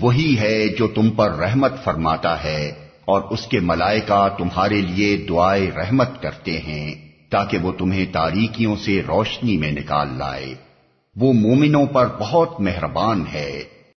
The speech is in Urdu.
وہی ہے جو تم پر رحمت فرماتا ہے اور اس کے ملائکہ تمہارے لیے دعائے رحمت کرتے ہیں تاکہ وہ تمہیں تاریکیوں سے روشنی میں نکال لائے۔ وہ مومنوں پر بہت مہربان ہے۔